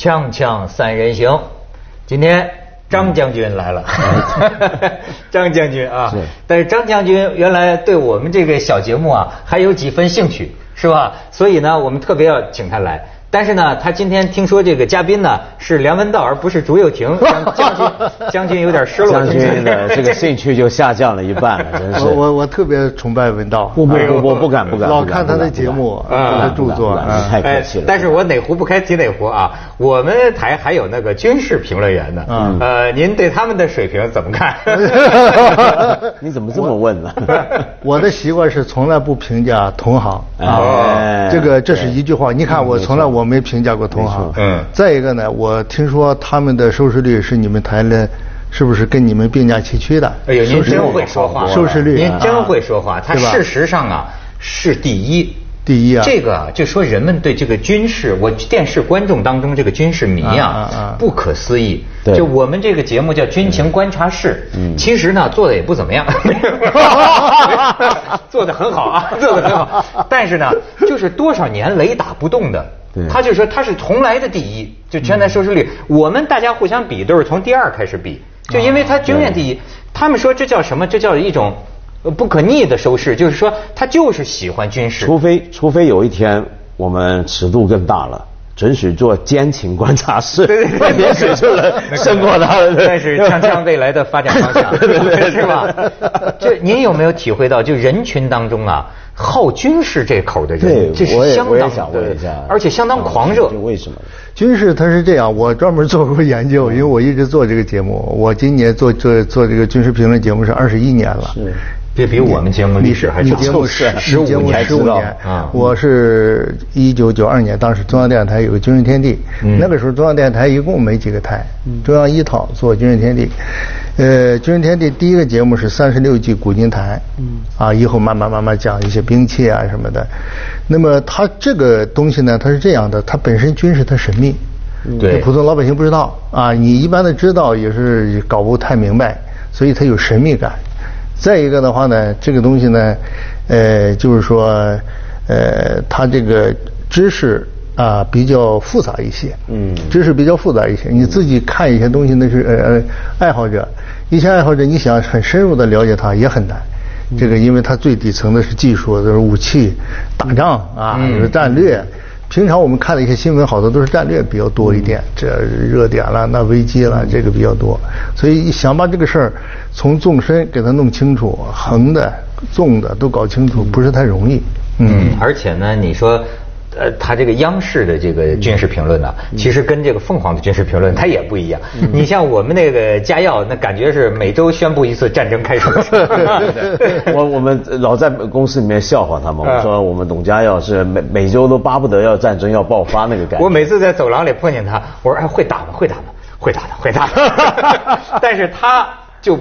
锵锵三人行，今天张将军来了，张将军啊，但是张将军原来对我们这个小节目啊还有几分兴趣，是吧？所以呢，我们特别要请他来。但是呢，他今天听说这个嘉宾呢是梁文道，而不是朱又廷，将军将军有点失落。将军的 这个兴趣就下降了一半了，真是。我我特别崇拜文道，不不不，我不敢不敢。老看他的节目，他的著作，太客气了。但是我哪壶不开提哪壶啊！我们台还有那个军事评论员呢，呃，您对他们的水平怎么看？你怎么这么问呢？我的习惯是从来不评价同行啊，这个这是一句话。你看我从来我。我没评价过同行。嗯。再一个呢，我听说他们的收视率是你们台的，是不是跟你们并驾齐驱的？哎呦，您真会说话。收视率。您真会说话。他事实上啊是第一。第一啊。这个就说人们对这个军事，我电视观众当中这个军事迷啊，不可思议。就我们这个节目叫军情观察室，其实呢做的也不怎么样。做的很好啊，做的很好。但是呢，就是多少年雷打不动的。他就说他是从来的第一，就全台收视率。我们大家互相比都是从第二开始比，就因为他永远第一。他们说这叫什么？这叫一种不可逆的收视，就是说他就是喜欢军事。除非除非有一天我们尺度更大了，准许做奸情观察室，也 许就能胜过他。但是锵锵未来的发展方向，是吧？这您有没有体会到，就人群当中啊？好军事这口的人，这是相当对，而且相当狂热。为什么？军事它是这样，我专门做过研究，因为我一直做这个节目，我今年做做做这个军事评论节目是二十一年了。是，这比我们节目历史还长。节目是十五年，十五年。我是一九九二年，当时中央电视台有个军事天地，那个时候中央电视台一共没几个台，中央一套做军事天地。呃，军事天地第一个节目是三十六计古今谈，嗯，啊，以后慢慢慢慢讲一些兵器啊什么的。那么它这个东西呢，它是这样的，它本身军事它神秘，对，普通老百姓不知道啊，你一般的知道也是搞不太明白，所以它有神秘感。再一个的话呢，这个东西呢，呃，就是说，呃，它这个知识。啊，比较复杂一些，嗯，知识比较复杂一些。你自己看一些东西，那是呃呃爱好者，一些爱好者，你想很深入的了解它也很难。这个，因为它最底层的是技术，就是武器、打仗啊，是战略。平常我们看的一些新闻，好多都是战略比较多一点，这热点了，那危机了，这个比较多。所以想把这个事儿从纵深给它弄清楚，横的、纵的都搞清楚，不是太容易。嗯，而且呢，你说。呃，他这个央视的这个军事评论呢，其实跟这个凤凰的军事评论它也不一样。你像我们那个家耀，那感觉是每周宣布一次战争开始。我我们老在公司里面笑话他们，我说我们董家耀是每每周都巴不得要战争要爆发那个感觉。我每次在走廊里碰见他，我说哎会打吗？会打吗？会打的，会打的。但是他就。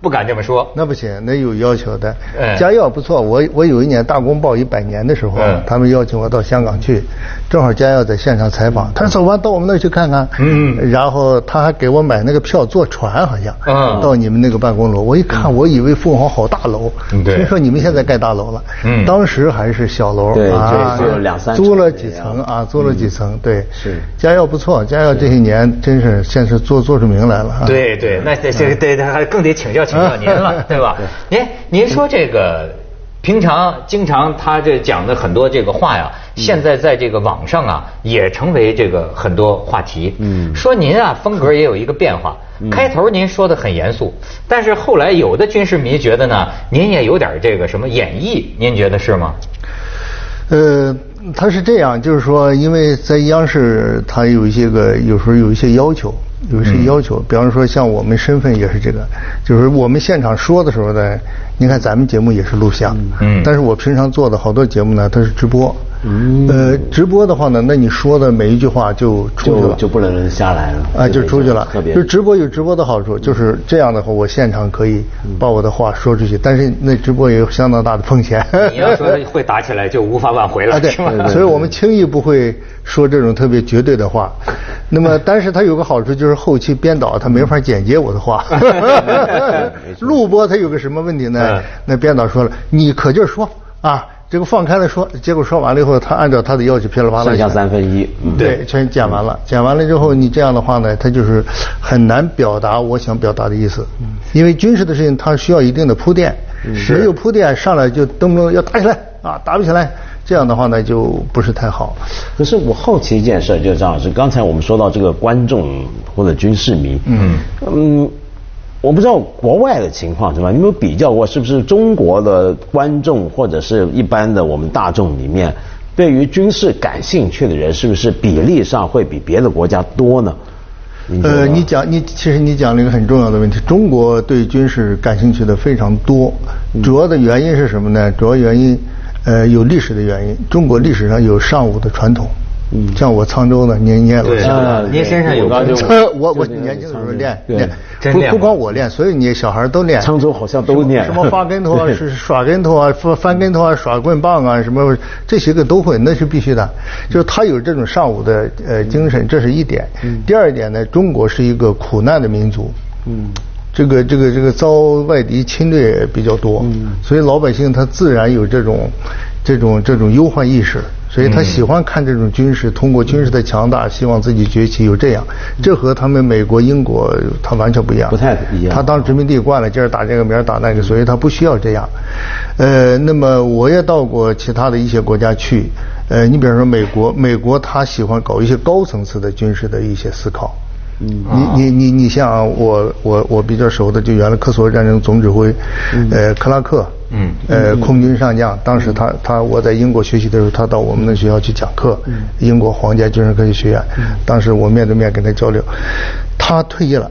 不敢这么说，那不行，那有要求的。嘉耀不错，我我有一年大公报一百年的时候，他们邀请我到香港去，正好嘉耀在现场采访，他说走吧，到我们那儿去看看。嗯，然后他还给我买那个票坐船，好像。嗯。到你们那个办公楼，我一看，我以为凤凰好大楼，听说你们现在盖大楼了。嗯。当时还是小楼啊，就两三租了几层啊，租了几层，对。是。嘉耀不错，嘉耀这些年真是现在做做出名来了。对对，那这这对他还更得请教。请教您了，对吧？您您说这个平常经常他这讲的很多这个话呀，现在在这个网上啊也成为这个很多话题。嗯，说您啊风格也有一个变化，开头您说的很严肃，但是后来有的军事迷觉得呢，您也有点这个什么演绎，您觉得是吗？呃，他是这样，就是说，因为在央视，他有一些个有时候有一些要求。有一些要求，比方说像我们身份也是这个，就是我们现场说的时候呢，你看咱们节目也是录像，嗯，但是我平常做的好多节目呢，它是直播。嗯，呃，直播的话呢，那你说的每一句话就出去了，就不能下来了，啊，就出去了。就直播有直播的好处，就是这样的话，我现场可以把我的话说出去，但是那直播也有相当大的风险。你要说会打起来，就无法挽回了，对，所以我们轻易不会说这种特别绝对的话。那么，但是它有个好处，就是后期编导他没法剪接我的话。录播它有个什么问题呢？那编导说了，你可劲儿说啊。这个放开了说，结果说完了以后，他按照他的要求噼里啪啦，剩下三分一，对，全剪完了。剪完了之后，你这样的话呢，他就是很难表达我想表达的意思。因为军事的事情，它需要一定的铺垫，没有铺垫上来就动不动要打起来啊，打不起来，这样的话呢就不是太好。可是我好奇一件事，就是张老师，刚才我们说到这个观众或者军事迷，嗯嗯。我不知道国外的情况是吧？有没有比较过？是不是中国的观众或者是一般的我们大众里面，对于军事感兴趣的人，是不是比例上会比别的国家多呢？呃，你讲你其实你讲了一个很重要的问题，中国对军事感兴趣的非常多，主要的原因是什么呢？主要原因，呃，有历史的原因，中国历史上有尚武的传统。嗯，像我沧州的，您也老师，您身上有我 我年轻的时候练练，不不光我练，所以你小孩都练。沧州好像都练，什么翻 跟头啊，是耍跟头啊，翻翻跟头啊，耍棍棒啊，什么这些个都会，那是必须的。就是他有这种尚武的呃精神，这是一点。第二点呢，中国是一个苦难的民族。嗯，这个这个这个遭外敌侵略比较多，所以老百姓他自然有这种这种这种忧患意识。所以他喜欢看这种军事，通过军事的强大，希望自己崛起，有这样。这和他们美国、英国他完全不一样。不太一样。他当殖民地惯了，今儿打这个，明儿打那个，所以他不需要这样。呃，那么我也到过其他的一些国家去。呃，你比方说美国，美国他喜欢搞一些高层次的军事的一些思考。嗯，你你你你像我我我比较熟的，就原来科索沃战争总指挥，呃，克拉克，嗯，呃，空军上将，当时他他我在英国学习的时候，他到我们的学校去讲课，英国皇家军事科学学院，当时我面对面跟他交流，他退役了，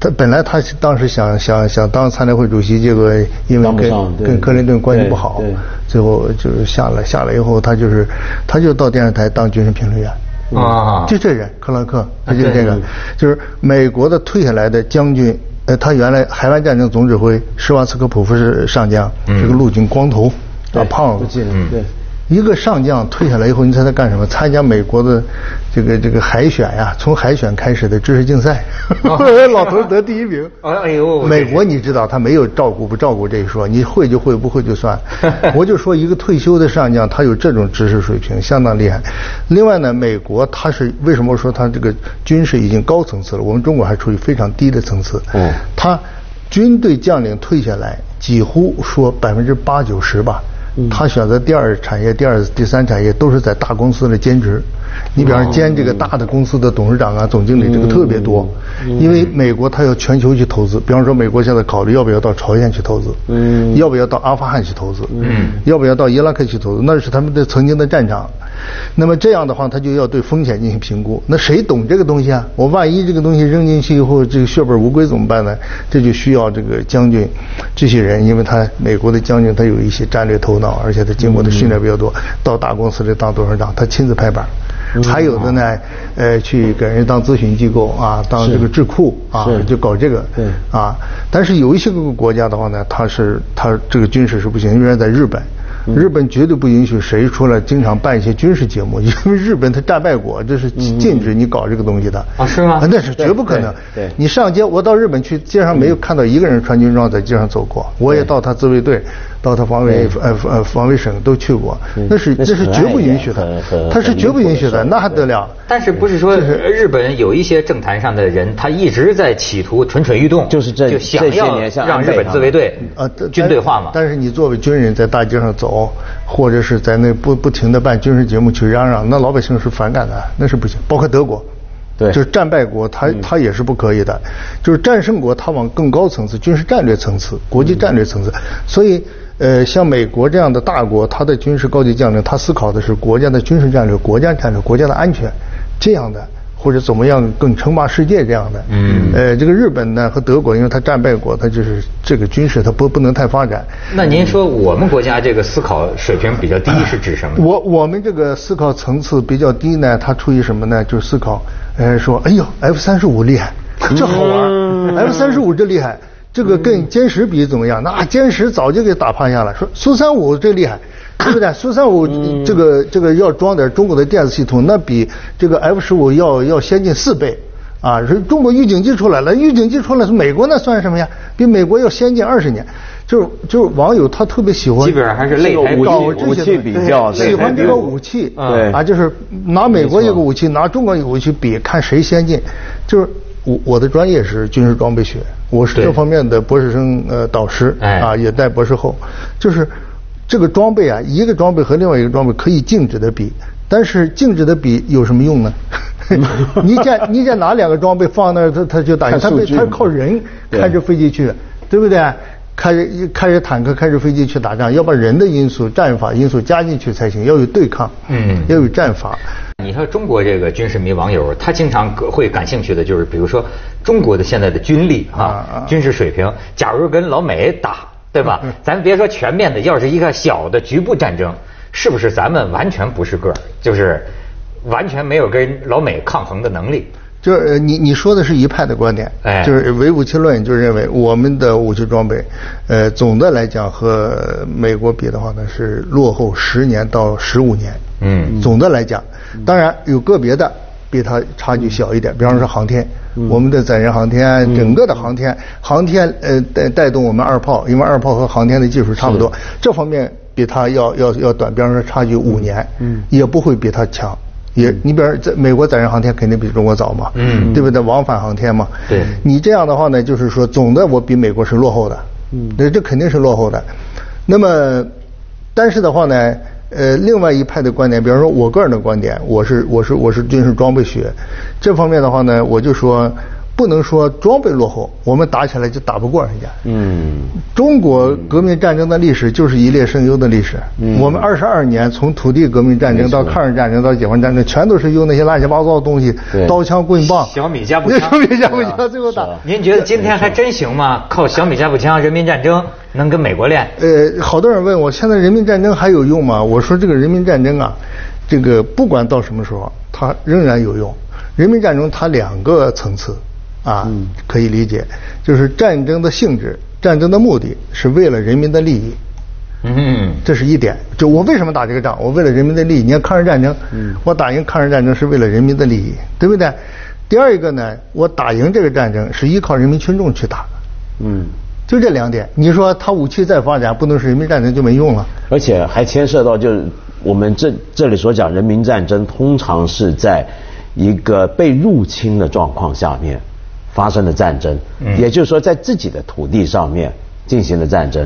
他本来他当时想想想当参联会主席，结果因为跟跟克林顿关系不好，最后就是下来下来以后，他就是他就到电视台当军事评论员。啊，就这人克拉克，他就这个，就是美国的退下来的将军，呃，他原来海湾战争总指挥施瓦茨科普夫是上将，这个陆军光头，大胖子，对。一个上将退下来以后，你猜他干什么？参加美国的这个这个海选呀，从海选开始的知识竞赛，老头得第一名。哎呦，美国你知道他没有照顾不照顾这一说，你会就会，不会就算。我就说一个退休的上将，他有这种知识水平，相当厉害。另外呢，美国他是为什么说他这个军事已经高层次了？我们中国还处于非常低的层次。嗯，他军队将领退下来，几乎说百分之八九十吧。他选择第二产业、第二、第三产业都是在大公司的兼职。你比方说兼这个大的公司的董事长啊、总经理，这个特别多。因为美国他要全球去投资，比方说美国现在考虑要不要到朝鲜去投资，要不要到阿富汗去投资，要不要到伊拉克去投资，那是他们的曾经的战场。那么这样的话，他就要对风险进行评估。那谁懂这个东西啊？我万一这个东西扔进去以后，这个血本无归怎么办呢？这就需要这个将军这些人，因为他美国的将军他有一些战略头脑，而且他经过的训练比较多，到大公司里当董事长，他亲自拍板。还有的呢，呃，去给人当咨询机构啊，当这个智库啊，就搞这个。对。啊，但是有一些个国家的话呢，他是他这个军事是不行，因为在日本。日本绝对不允许谁出来经常办一些军事节目，因为日本它战败国，这是禁止你搞这个东西的。啊，是吗？那是绝不可能。对，你上街，我到日本去，街上没有看到一个人穿军装在街上走过。我也到他自卫队，到他防卫呃呃防卫省都去过，那是那是绝不允许的，他是绝不允许的，那还得了？但是不是说日本有一些政坛上的人，他一直在企图蠢蠢欲动，就是这就想要让日本自卫队呃军队化嘛？但是你作为军人在大街上走。或者是在那不不停的办军事节目去嚷嚷，那老百姓是反感的，那是不行。包括德国，对，就是战败国，他他也是不可以的。就是战胜国，他往更高层次，军事战略层次、国际战略层次。所以，呃，像美国这样的大国，他的军事高级将领，他思考的是国家的军事战略、国家战略、国家的安全，这样的。或者怎么样更称霸世界这样的，嗯，呃，这个日本呢和德国，因为它战败国，它就是这个军事它不不能太发展。那您说我们国家这个思考水平比较低是指什么？我我们这个思考层次比较低呢，它出于什么呢？就是思考，呃，说，哎呦，F 三十五厉害，这好玩，F 三十五这厉害，这个跟歼十比怎么样？那歼十早就给打趴下了。说苏三五最厉害。对不对？苏三五这个这个要装点中国的电子系统，那比这个 F 十五要要先进四倍啊！是中国预警机出来了，预警机出来是美国那算什么呀？比美国要先进二十年。就是就是网友他特别喜欢，基本上还是擂台武器武器比较，喜欢这个武器，对啊，就是拿美国一个武器，拿中国一个武器比，看谁先进。就是我我的专业是军事装备学，我是这方面的博士生呃导师，啊也带博士后，就是这个装备啊，一个装备和另外一个装备可以静止的比，但是静止的比有什么用呢？你见你见哪两个装备放那儿，它它就打，它它靠人开着飞机去，对不对？开着开着坦克、开着飞机去打仗，要把人的因素、战法因素加进去才行，要有对抗，嗯，要有战法。你说中国这个军事迷网友，他经常会感兴趣的就是，比如说中国的现在的军力啊，军事水平，假如跟老美打，对吧？咱别说全面的，要是一个小的局部战争，是不是咱们完全不是个儿？就是完全没有跟老美抗衡的能力。就是你你说的是一派的观点，哎，就是唯武器论，就认为我们的武器装备，呃，总的来讲和美国比的话呢，是落后十年到十五年。嗯，总的来讲，当然有个别的比它差距小一点，比方说航天，我们的载人航天，整个的航天，航天呃带带动我们二炮，因为二炮和航天的技术差不多，这方面比它要要要短，比方说差距五年，嗯，也不会比它强。也，你比如在美国载人航天肯定比中国早嘛，嗯，对不对？往返航天嘛，对。你这样的话呢，就是说总的我比美国是落后的，嗯，那这肯定是落后的。那么，但是的话呢，呃，另外一派的观点，比方说我个人的观点，我是我是我是军事装备学这方面的话呢，我就说。不能说装备落后，我们打起来就打不过人家。嗯，中国革命战争的历史就是一列胜优的历史。嗯，我们二十二年从土地革命战争到抗日战争到解放战争，全都是用那些乱七八糟的东西，刀枪棍棒。小米加步枪。小米加步枪最后打。您觉得今天还真行吗？靠小米加步枪，人民战争能跟美国练？呃，好多人问我，现在人民战争还有用吗？我说这个人民战争啊，这个不管到什么时候，它仍然有用。人民战争它两个层次。啊，可以理解，就是战争的性质，战争的目的是为了人民的利益。嗯，这是一点。就我为什么打这个仗？我为了人民的利益。你看抗日战争，我打赢抗日战争是为了人民的利益，对不对？第二一个呢，我打赢这个战争是依靠人民群众去打。嗯，就这两点。你说他武器再发展，不能是人民战争就没用了。而且还牵涉到，就是我们这这里所讲人民战争，通常是在一个被入侵的状况下面。发生的战争，也就是说，在自己的土地上面进行的战争，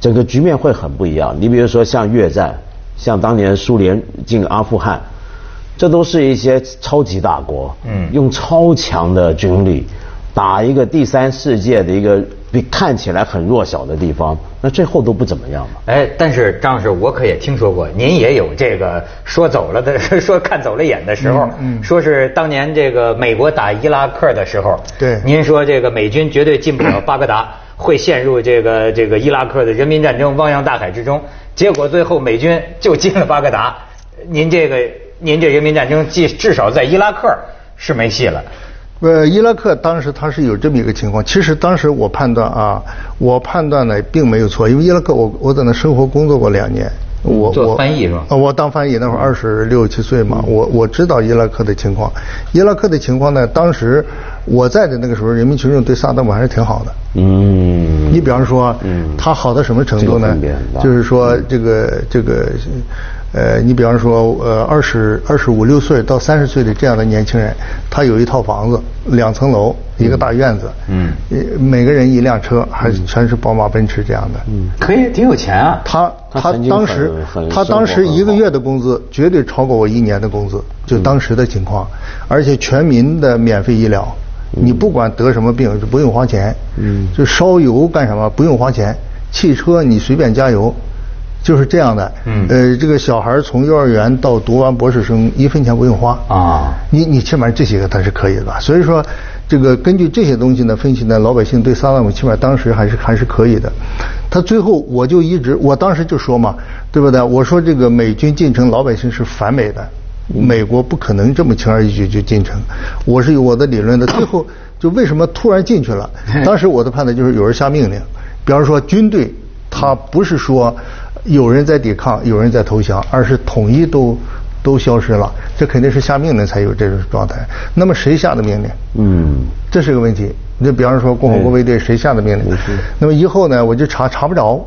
整个局面会很不一样。你比如说像越战，像当年苏联进阿富汗，这都是一些超级大国，嗯用超强的军力打一个第三世界的一个。比看起来很弱小的地方，那最后都不怎么样嘛。哎，但是张老师，我可也听说过，您也有这个说走了的，说看走了眼的时候。嗯。说是当年这个美国打伊拉克的时候。对。您说这个美军绝对进不了巴格达，会陷入这个这个伊拉克的人民战争汪洋大海之中。结果最后美军就进了巴格达。您这个，您这人民战争，至至少在伊拉克是没戏了。呃，伊拉克当时他是有这么一个情况。其实当时我判断啊，我判断呢并没有错，因为伊拉克我我在那生活工作过两年。我做翻译是吧？我当翻译那会儿二十六七岁嘛，我我知道伊拉克的情况。伊拉克的情况呢，当时我在的那个时候，人民群众对萨达姆还是挺好的。嗯。你比方说，嗯，他好到什么程度呢？就是说这个这个。呃，你比方说，呃，二十二十五六岁到三十岁的这样的年轻人，他有一套房子，两层楼，一个大院子，嗯，每个人一辆车，还全是宝马奔驰这样的，嗯，可以挺有钱啊。他他当时他当时一个月的工资绝对超过我一年的工资，就当时的情况，而且全民的免费医疗，你不管得什么病就不用花钱，嗯，就烧油干什么不用花钱，汽车你随便加油。就是这样的，嗯，呃，这个小孩从幼儿园到读完博士生，一分钱不用花啊。你你起码这些个他是可以的吧？所以说，这个根据这些东西呢分析呢，老百姓对萨达姆起码当时还是还是可以的。他最后我就一直，我当时就说嘛，对不对？我说这个美军进城，老百姓是反美的，美国不可能这么轻而易举就进城。我是有我的理论的。最后就为什么突然进去了？当时我的判断就是有人下命令，比方说军队，他不是说。有人在抵抗，有人在投降，而是统一都都消失了。这肯定是下命令才有这种状态。那么谁下的命令？嗯，这是个问题。你比方说共和国卫队谁下的命令？那么以后呢，我就查查不着。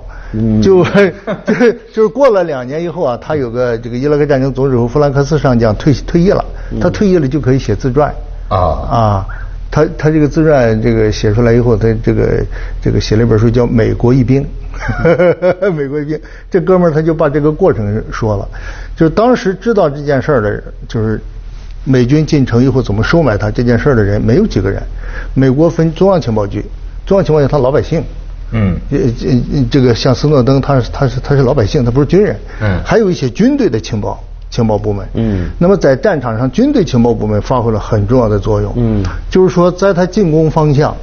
就 就是就是过了两年以后啊，他有个这个伊拉克战争总指挥弗兰克斯上将退退役了，他退役了就可以写自传啊啊，他他这个自传这个写出来以后，他这个这个写了一本书叫《美国一兵》，美国一兵，这哥们儿他就把这个过程说了，就是当时知道这件事儿的，就是美军进城以后怎么收买他这件事儿的人没有几个人，美国分中央情报局，中央情报局他老百姓。嗯，这这这个像斯诺登，他是他是他是老百姓，他不是军人。嗯，还有一些军队的情报情报部门。嗯，那么在战场上，军队情报部门发挥了很重要的作用。嗯，就是说，在他进攻方向，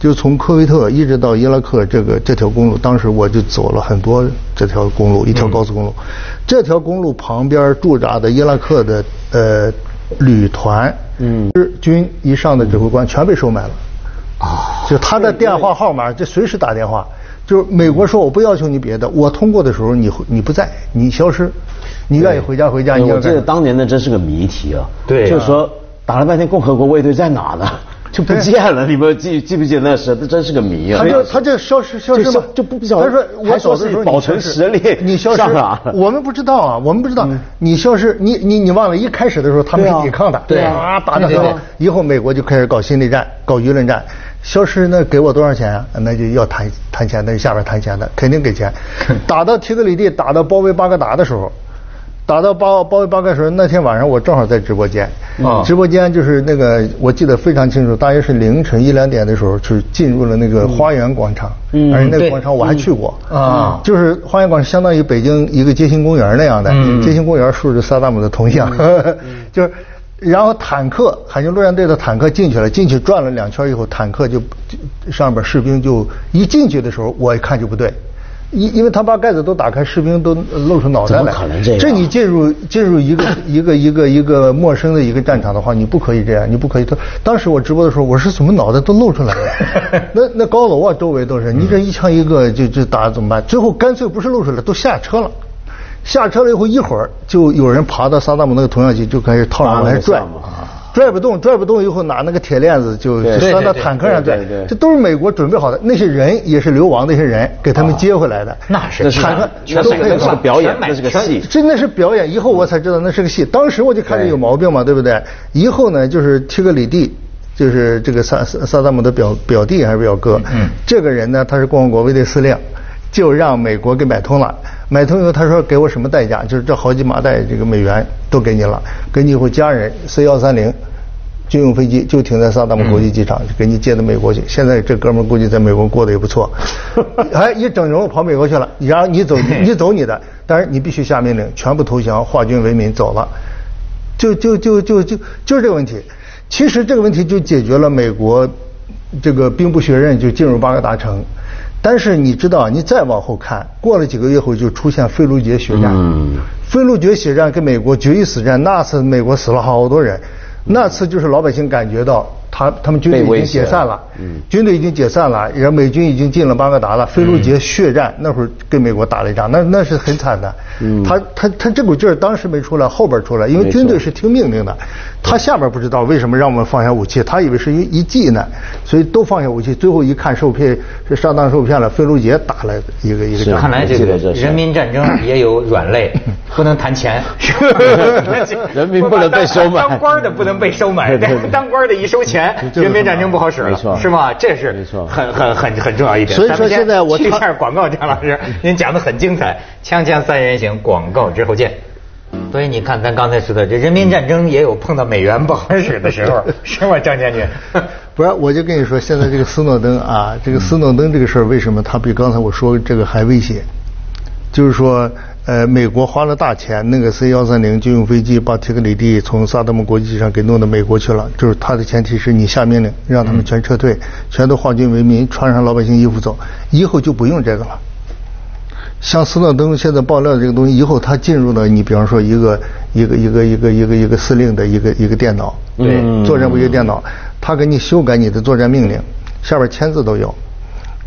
就从科威特一直到伊拉克这个这条公路，当时我就走了很多这条公路，一条高速公路。这条公路旁边驻扎的伊拉克的呃旅团，嗯，日军以上的指挥官全被收买了。啊，就他的电话号码，就随时打电话。就是美国说，我不要求你别的，我通过的时候你你不在，你消失，你愿意回家回家。我记得当年那，真是个谜题啊。对，就是说打了半天，共和国卫队在哪呢？就不见了。你们记记不记得那时？这真是个谜啊。他就他就消失消失嘛，就不晓得。他说我走的时候保存实力，你消失我们不知道啊，我们不知道。你消失，你你你忘了，一开始的时候他们是抵抗的，对啊，打的很。以后美国就开始搞心理战，搞舆论战。消失那给我多少钱啊？那就要谈谈钱，那是下边谈钱的，肯定给钱。打到提格里蒂，打到包围巴格达的时候，打到包包围巴格达时候，那天晚上我正好在直播间。啊。直播间就是那个，我记得非常清楚，大约是凌晨一两点的时候，是进入了那个花园广场。嗯。而且那个广场我还去过。啊。就是花园广场，相当于北京一个街心公园那样的。嗯。街心公园竖着萨达姆的铜像。嗯。就是。然后坦克，海军陆战队的坦克进去了，进去转了两圈以后，坦克就上边士兵就一进去的时候，我一看就不对，因因为他把盖子都打开，士兵都露出脑袋来。怎么可能这样？这你进入进入一个一个一个一个陌生的一个战场的话，你不可以这样，你不可以。他当时我直播的时候，我是怎么脑袋都露出来了？那那高楼啊，周围都是，你这一枪一个就就打怎么办？最后干脆不是露出来，都下车了。下车了以后，一会儿就有人爬到萨达姆那个铜像机，就开始套上来拽，拽不动，拽不动以后拿那个铁链子就拴到坦克上拽，这都是美国准备好的。那些人也是流亡那些人给他们接回来的。那是坦克，那是个表演，那是个戏，真的是表演。以后我才知道那是个戏，当时我就看着有毛病嘛，对不对？以后呢，就是提格里蒂，就是这个萨萨达姆的表表弟还是表哥，嗯这个人呢，他是共和国卫队司令。就让美国给买通了，买通以后他说给我什么代价？就是这好几麻袋这个美元都给你了，给你以后家人 C 幺三零军用飞机就停在萨达姆国际机场，就给你接到美国去。现在这哥们估计在美国过得也不错，哎，一整容跑美国去了。然后你走你走你的，但是你必须下命令，全部投降，化军为民，走了。就就就就就就是这个问题。其实这个问题就解决了美国这个兵不血刃就进入巴格达城。但是你知道，你再往后看，过了几个月后就出现费卢杰血战。嗯，费卢杰血战跟美国决一死战，那次美国死了好多人，那次就是老百姓感觉到。他他们军队已经解散了，嗯军队已经解散了，然后美军已经进了巴格达了。费卢杰血战那会儿跟美国打了一仗，那那是很惨的。嗯他他他这股劲儿当时没出来，后边出来，因为军队是听命令的。他下边不知道为什么让我们放下武器，他以为是一一计呢，所以都放下武器。最后一看受骗，是上当受骗了。费卢杰打了一个一个仗。看来这个人民战争也有软肋，不能谈钱。人民不能被收买，当官的不能被收买，当官的一收钱。人民战争不好使了，是吗？这是很很很很重要一点。所以说现在我去一下广告，张老师，您讲的很精彩。锵锵三人行，广告之后见。所以你看，咱刚才说的，这人民战争也有碰到美元不好使的时候，是吗，张将军？不是，我就跟你说，现在这个斯诺登啊，这个斯诺登这个事儿，为什么他比刚才我说这个还危险？就是说。呃，美国花了大钱，那个 C 幺三零军用飞机把提克里蒂从萨达姆国际机场给弄到美国去了。就是他的前提是你下命令让他们全撤退，全都化军为民，穿上老百姓衣服走，以后就不用这个了。像斯诺登现在爆料的这个东西，以后他进入了你比方说一个一个一个一个一个一个司令的一个一个电脑，对，作战部一个电脑，他给你修改你的作战命令，下边签字都有。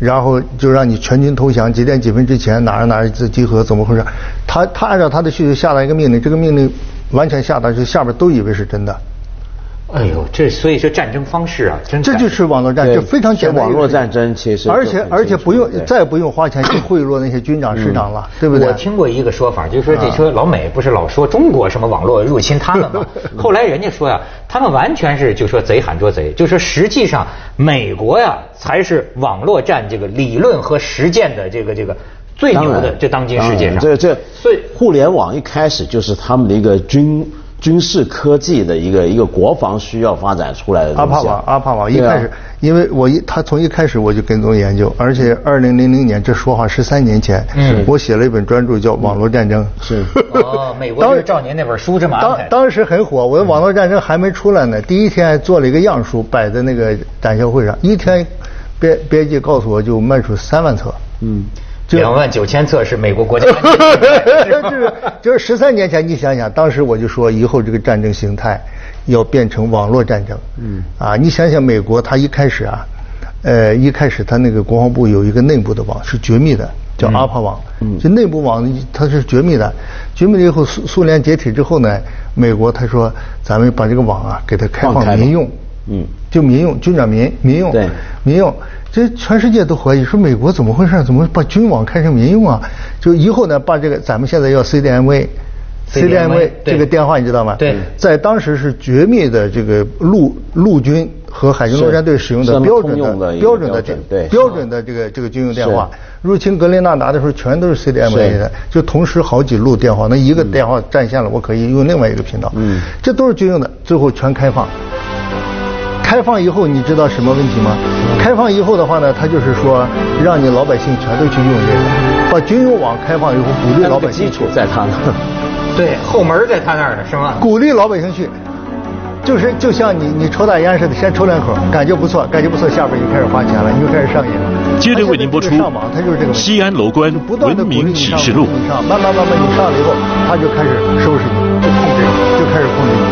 然后就让你全军投降，几点几分之前哪儿哪儿集合，怎么回事？他他按照他的需求下达一个命令，这个命令完全下达，就下边都以为是真的。哎呦，这所以说战争方式啊，真这就是网络战，争就非常简单。网络战争其实而且而且不用再不用花钱去贿赂那些军长师长了，对不对？我听过一个说法，就是说啊这说老美不是老说中国什么网络入侵他们吗？后来人家说呀，他们完全是就说贼喊捉贼，就说实际上美国呀才是网络战这个理论和实践的这个这个最牛的，这当今世界上。这这所以互联网一开始就是他们的一个军军事科技的一个一个国防需要发展出来的东西啊。阿帕瓦，阿帕瓦一开始，因为我一他从一开始我就跟踪研究，而且二零零零年，这说话十三年前，嗯我写了一本专著叫《网络战争》。是 哦，美国就是照您那本书这么安排的。当当时很火，我的网络战争还没出来呢，第一天做了一个样书摆在那个展销会上，一天编编辑告诉我就卖出三万册。嗯，就两万九千册是美国国家安 全就是就是十三年前，你想想，当时我就说，以后这个战争形态要变成网络战争。嗯，啊，你想想，美国它一开始啊，呃，一开始它那个国防部有一个内部的网是绝密的，叫阿帕网。嗯，就内部网它是绝密的，绝密了以后，苏苏联解体之后呢，美国他说，咱们把这个网啊给它开放民用。嗯，就民用，军长民民用，对民用，这全世界都怀疑说美国怎么回事？怎么把军网开成民用啊？就以后呢，把这个咱们现在要 CDMA。CDMA 这个电话你知道吗？对在当时是绝密的这个陆陆军和海军陆战队使用的标准的标准的对标准的这个这个军用电话。入侵格林纳达的时候，全都是 CDMA 的，就同时好几路电话，那一个电话占线了，我可以用另外一个频道。嗯这都是军用的，最后全开放。开放以后，你知道什么问题吗？开放以后的话呢，他就是说，让你老百姓全都去用这个，把军用网开放以后，鼓励老百姓础在他那。对，后门在他那儿呢，是吗？鼓励老百姓去，就是就像你你抽大烟似的，先抽两口，感觉不错，感觉不错，下边就开始花钱了，你就开始上瘾了。接着为您播出上网，他就是这个西安楼观就不断的文明鼓励你上启示录上，慢慢慢慢你上了以后，他就开始收拾你，就控制你，就开始控制你。